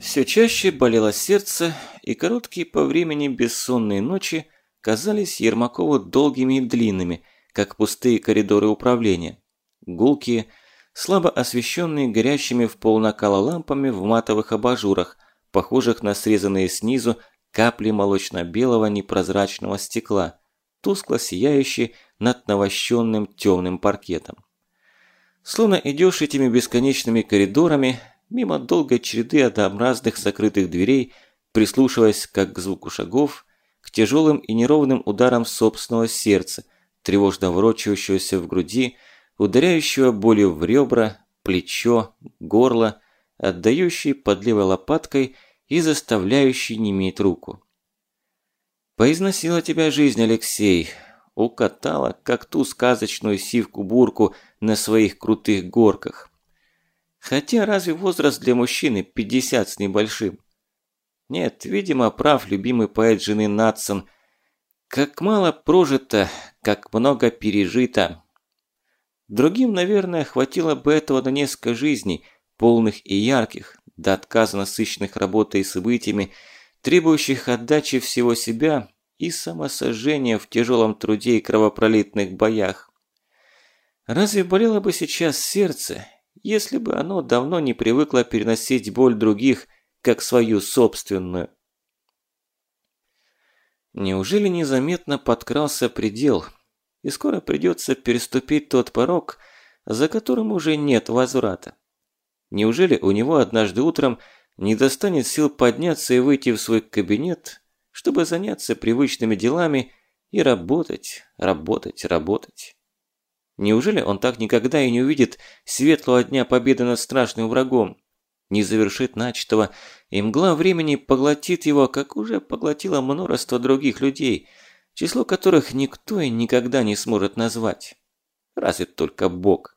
Все чаще болело сердце, и короткие по времени бессонные ночи казались Ермакову долгими и длинными, как пустые коридоры управления. Гулкие, слабо освещенные горящими в пол накала лампами в матовых абажурах, похожих на срезанные снизу капли молочно-белого непрозрачного стекла, тускло сияющие над навощенным темным паркетом. Словно идешь этими бесконечными коридорами, мимо долгой череды однообразных закрытых дверей, прислушиваясь как к звуку шагов, к тяжелым и неровным ударам собственного сердца, тревожно ворочающегося в груди, ударяющего болью в ребра, плечо, горло, отдающий под левой лопаткой и заставляющий неметь руку. Поизносила тебя жизнь, Алексей, укатала, как ту сказочную сивку-бурку на своих крутых горках. Хотя разве возраст для мужчины 50 с небольшим? Нет, видимо, прав любимый поэт жены Натсон. Как мало прожито, как много пережито. Другим, наверное, хватило бы этого на несколько жизней, полных и ярких, до отказа насыщенных работой и событиями, требующих отдачи всего себя и самосожжения в тяжелом труде и кровопролитных боях. Разве болело бы сейчас сердце, если бы оно давно не привыкло переносить боль других, как свою собственную. Неужели незаметно подкрался предел, и скоро придется переступить тот порог, за которым уже нет возврата? Неужели у него однажды утром не достанет сил подняться и выйти в свой кабинет, чтобы заняться привычными делами и работать, работать, работать? Неужели он так никогда и не увидит светлого дня победы над страшным врагом? Не завершит начатого, и мгла времени поглотит его, как уже поглотило множество других людей, число которых никто и никогда не сможет назвать. Разве только Бог.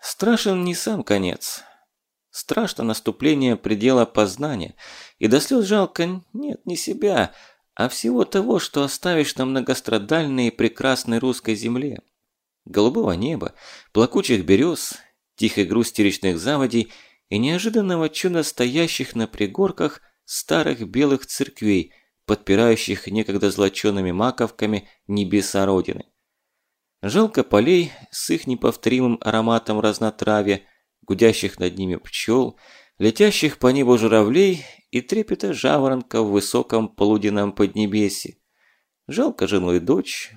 Страшен не сам конец. Страшно наступление предела познания, и до слез жалко нет не себя, а всего того, что оставишь на многострадальной и прекрасной русской земле. Голубого неба, плакучих берез, тихой грусти речных заводей и неожиданного чуда стоящих на пригорках старых белых церквей, подпирающих некогда злоченными маковками небеса Родины. Жалко полей с их неповторимым ароматом разнотравья, гудящих над ними пчел, летящих по небу журавлей и трепета жаворонка в высоком полуденном поднебесье. Жалко жену и дочь,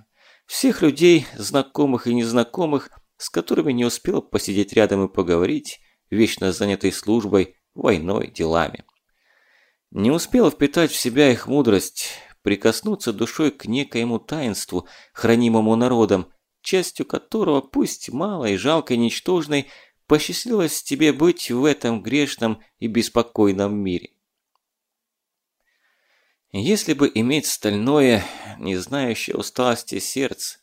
всех людей, знакомых и незнакомых, с которыми не успел посидеть рядом и поговорить, вечно занятой службой, войной, делами. Не успел впитать в себя их мудрость, прикоснуться душой к некоему таинству, хранимому народом, частью которого, пусть малой, жалкой, ничтожной, посчастливилось тебе быть в этом грешном и беспокойном мире. Если бы иметь стальное, не знающее усталости сердце,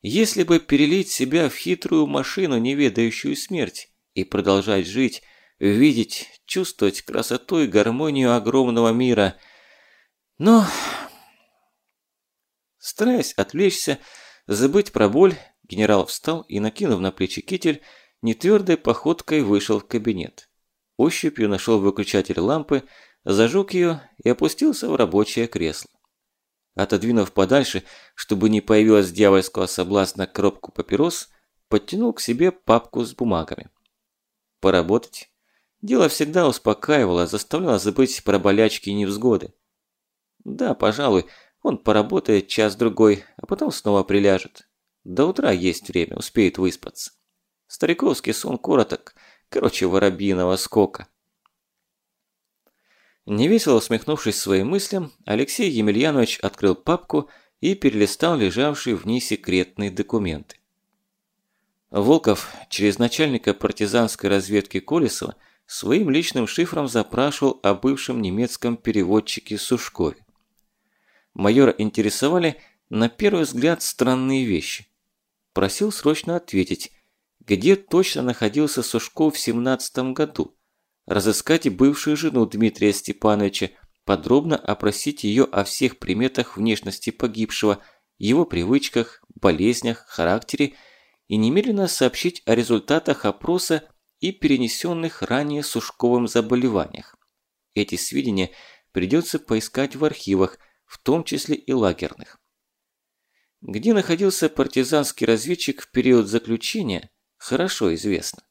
если бы перелить себя в хитрую машину, не ведающую смерть, и продолжать жить, видеть, чувствовать красоту и гармонию огромного мира. Но, стараясь отвлечься, забыть про боль, генерал встал и, накинув на плечи китель, нетвердой походкой вышел в кабинет. Ощупью нашел выключатель лампы, зажег ее и опустился в рабочее кресло. Отодвинув подальше, чтобы не появилась дьявольского соблазна коробку папирос, подтянул к себе папку с бумагами. Поработать? Дело всегда успокаивало, заставляло забыть про болячки и невзгоды. Да, пожалуй, он поработает час-другой, а потом снова приляжет. До утра есть время, успеет выспаться. Стариковский сон короток, короче, воробьиного скока. Невесело усмехнувшись своим мыслям, Алексей Емельянович открыл папку и перелистал лежавшие в ней секретные документы. Волков через начальника партизанской разведки Колесова своим личным шифром запрашивал о бывшем немецком переводчике Сушкове. Майора интересовали на первый взгляд странные вещи. Просил срочно ответить, где точно находился Сушков в 17 году – разыскать бывшую жену Дмитрия Степановича, подробно опросить ее о всех приметах внешности погибшего, его привычках, болезнях, характере и немедленно сообщить о результатах опроса и перенесенных ранее Сушковым заболеваниях. Эти сведения придется поискать в архивах, в том числе и лагерных. Где находился партизанский разведчик в период заключения, хорошо известно.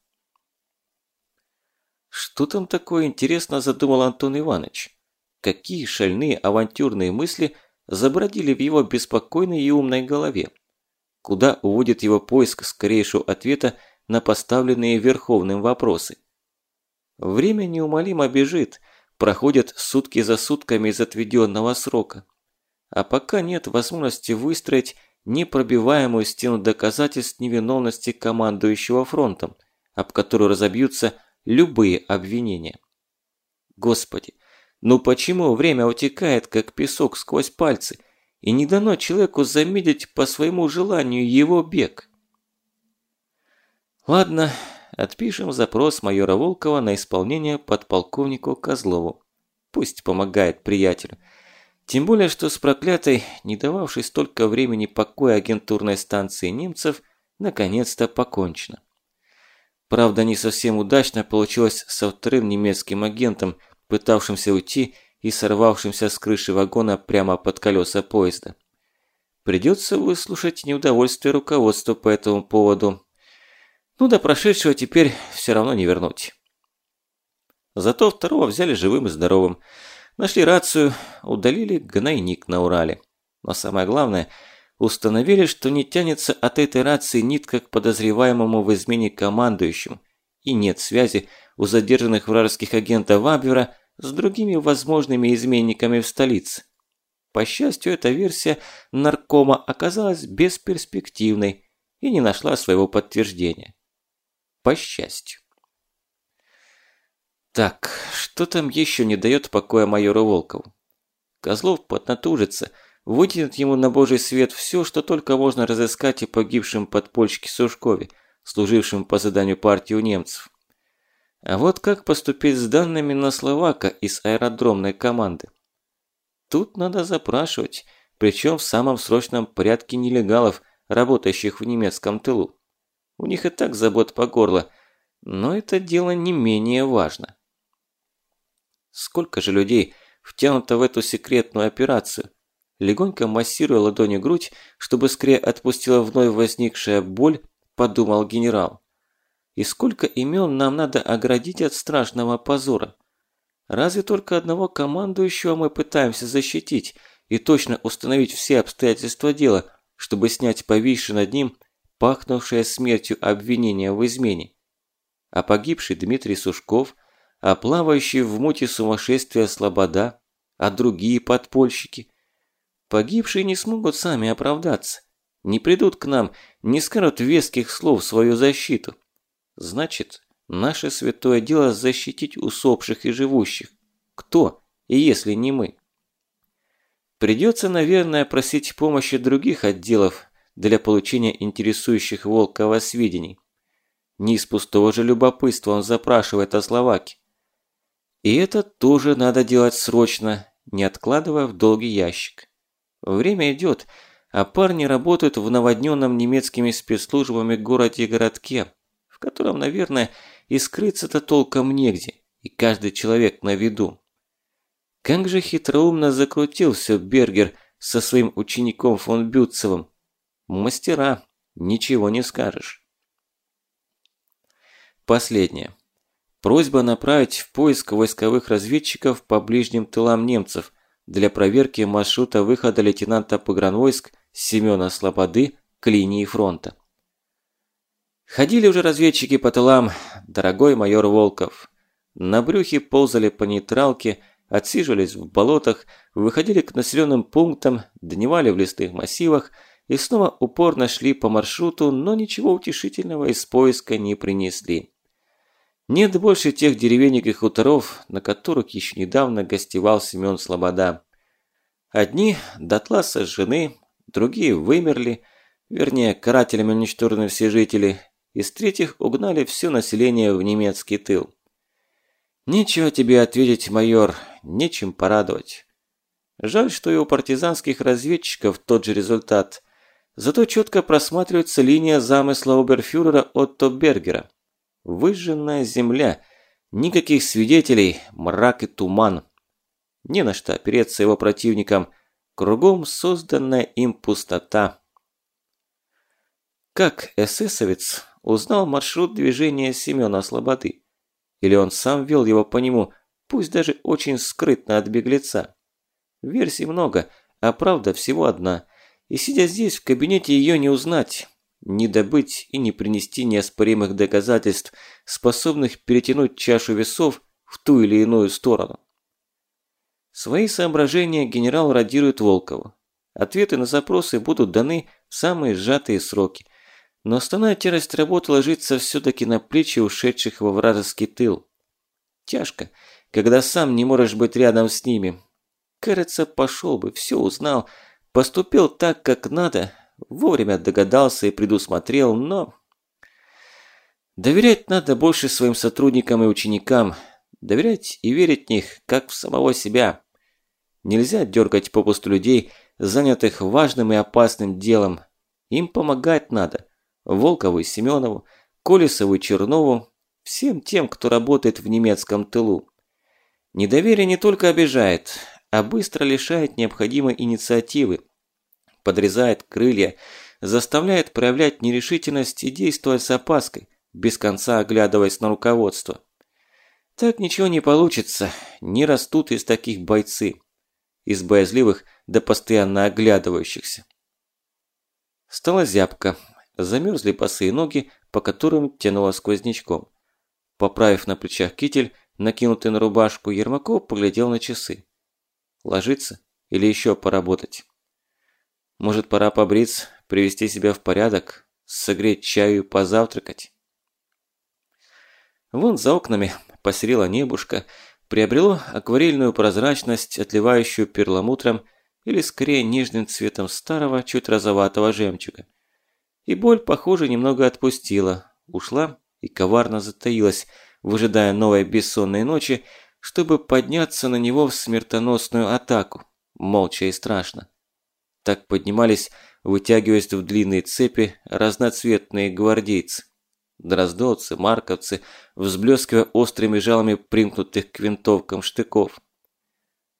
Что там такое интересно задумал Антон Иванович? Какие шальные авантюрные мысли забродили в его беспокойной и умной голове? Куда уводит его поиск скорейшего ответа на поставленные Верховным вопросы? Время неумолимо бежит, проходят сутки за сутками из отведенного срока. А пока нет возможности выстроить непробиваемую стену доказательств невиновности командующего фронтом, об которую разобьются любые обвинения. Господи, ну почему время утекает, как песок сквозь пальцы, и не дано человеку заметить по своему желанию его бег? Ладно, отпишем запрос майора Волкова на исполнение подполковнику Козлову. Пусть помогает приятелю. Тем более, что с проклятой, не дававшей столько времени покоя агентурной станции немцев, наконец-то покончено. Правда, не совсем удачно получилось со вторым немецким агентом, пытавшимся уйти и сорвавшимся с крыши вагона прямо под колеса поезда. Придется выслушать неудовольствие руководства по этому поводу. Ну до прошедшего теперь все равно не вернуть. Зато второго взяли живым и здоровым. Нашли рацию, удалили гнойник на Урале. Но самое главное – установили, что не тянется от этой рации нитка к подозреваемому в измене командующему, и нет связи у задержанных вражеских агентов Абвера с другими возможными изменниками в столице. По счастью, эта версия наркома оказалась бесперспективной и не нашла своего подтверждения. По счастью. Так, что там еще не дает покоя майору Волкову? Козлов поднатужится – вытянет ему на божий свет все, что только можно разыскать и погибшем подпольщике Сушкове, служившем по заданию партии у немцев. А вот как поступить с данными на Словака из аэродромной команды? Тут надо запрашивать, причем в самом срочном порядке нелегалов, работающих в немецком тылу. У них и так забот по горло, но это дело не менее важно. Сколько же людей втянуто в эту секретную операцию, Легонько массируя ладонью грудь, чтобы скорее отпустила вновь возникшая боль, подумал генерал. И сколько имен нам надо оградить от страшного позора? Разве только одного командующего мы пытаемся защитить и точно установить все обстоятельства дела, чтобы снять повисшее над ним пахнувшее смертью обвинение в измене? А погибший Дмитрий Сушков, а плавающий в муте сумасшествия Слобода, а другие подпольщики – Погибшие не смогут сами оправдаться. Не придут к нам, не скажут веских слов свою защиту. Значит, наше святое дело защитить усопших и живущих. Кто, и если не мы? Придется, наверное, просить помощи других отделов для получения интересующих Волкова сведений. Не из пустого же любопытства он запрашивает о Словаке. И это тоже надо делать срочно, не откладывая в долгий ящик. Время идет, а парни работают в наводненном немецкими спецслужбами городе и городке, в котором, наверное, и скрыться-то толком негде, и каждый человек на виду. Как же хитроумно закрутил все Бергер со своим учеником фон Бютцевым. Мастера, ничего не скажешь. Последнее. Просьба направить в поиск войсковых разведчиков по ближним тылам немцев – для проверки маршрута выхода лейтенанта погранвойск Семена Слободы к линии фронта. Ходили уже разведчики по тылам, дорогой майор Волков. На брюхе ползали по нейтралке, отсиживались в болотах, выходили к населенным пунктам, дневали в лесных массивах и снова упорно шли по маршруту, но ничего утешительного из поиска не принесли. Нет больше тех деревенек и хуторов, на которых еще недавно гостевал Семен Слобода. Одни дотла сожжены, другие вымерли, вернее, карателями уничтожены все жители, из третьих угнали все население в немецкий тыл. Нечего тебе ответить, майор, нечем порадовать. Жаль, что и у партизанских разведчиков тот же результат. Зато четко просматривается линия замысла оберфюрера Отто Бергера. Выжженная земля. Никаких свидетелей, мрак и туман. Не на что опереться его противникам. Кругом созданная им пустота. Как эсэсовец узнал маршрут движения Семёна Слободы? Или он сам вел его по нему, пусть даже очень скрытно от беглеца? Версий много, а правда всего одна. И сидя здесь, в кабинете ее не узнать, не добыть и не принести неоспоримых доказательств, способных перетянуть чашу весов в ту или иную сторону. Свои соображения генерал радирует Волкову. Ответы на запросы будут даны в самые сжатые сроки. Но основная тяжесть работы ложится все-таки на плечи ушедших во вражеский тыл. Тяжко, когда сам не можешь быть рядом с ними, Кажется, пошел бы, все узнал, поступил так, как надо, вовремя догадался и предусмотрел, но... Доверять надо больше своим сотрудникам и ученикам, доверять и верить в них, как в самого себя. Нельзя дергать попусту людей, занятых важным и опасным делом. Им помогать надо. Волкову и Семенову, Колесову и Чернову, всем тем, кто работает в немецком тылу. Недоверие не только обижает, а быстро лишает необходимой инициативы, подрезает крылья, заставляет проявлять нерешительность и действовать с опаской, без конца оглядываясь на руководство. Так ничего не получится, не растут из таких бойцы, из боязливых до постоянно оглядывающихся. Стала зябко, замерзли босые ноги, по которым тянуло сквознячком. Поправив на плечах китель, накинутый на рубашку, Ермаков поглядел на часы. Ложиться или еще поработать? Может, пора побриться, привести себя в порядок, согреть чаю и позавтракать? Вон за окнами посерела небушка, приобрело акварельную прозрачность, отливающую перламутром или скорее нежным цветом старого, чуть розоватого жемчуга. И боль, похоже, немного отпустила, ушла и коварно затаилась, выжидая новой бессонной ночи, чтобы подняться на него в смертоносную атаку, молча и страшно. Так поднимались, вытягиваясь в длинные цепи, разноцветные гвардейцы. Дроздовцы, марковцы, взблескивая острыми жалами примкнутых к винтовкам штыков.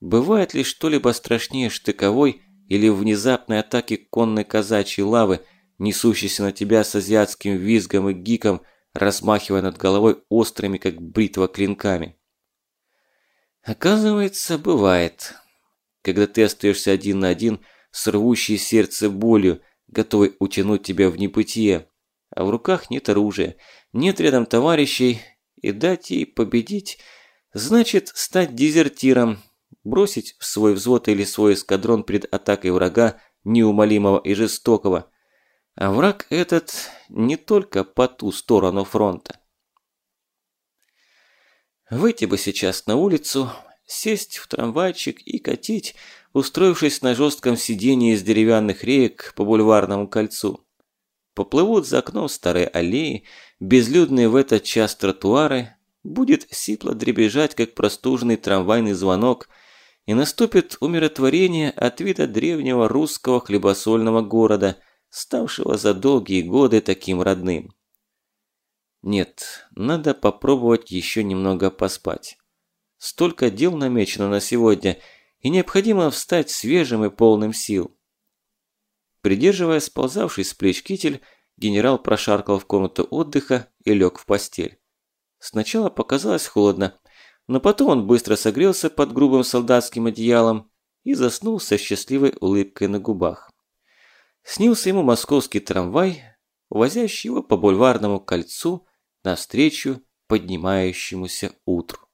Бывает ли что-либо страшнее штыковой или внезапной атаки конной казачьей лавы, несущейся на тебя с азиатским визгом и гиком, размахивая над головой острыми, как бритва, клинками? Оказывается, бывает. Когда ты остаешься один на один с рвущей сердце болью, готовый утянуть тебя в небытие, а в руках нет оружия, нет рядом товарищей, и дать ей победить, значит стать дезертиром, бросить свой взвод или свой эскадрон перед атакой врага, неумолимого и жестокого. А враг этот не только по ту сторону фронта. Выйти бы сейчас на улицу, сесть в трамвайчик и катить, устроившись на жестком сиденье из деревянных реек по бульварному кольцу. Поплывут за окном старые аллеи, безлюдные в этот час тротуары, будет сипло дребезжать, как простуженный трамвайный звонок, и наступит умиротворение от вида древнего русского хлебосольного города, ставшего за долгие годы таким родным. Нет, надо попробовать еще немного поспать. Столько дел намечено на сегодня, и необходимо встать свежим и полным сил. Придерживая сползавший с плеч китель, генерал прошаркал в комнату отдыха и лег в постель. Сначала показалось холодно, но потом он быстро согрелся под грубым солдатским одеялом и заснул со счастливой улыбкой на губах. Снился ему московский трамвай, возящий его по бульварному кольцу навстречу поднимающемуся утру.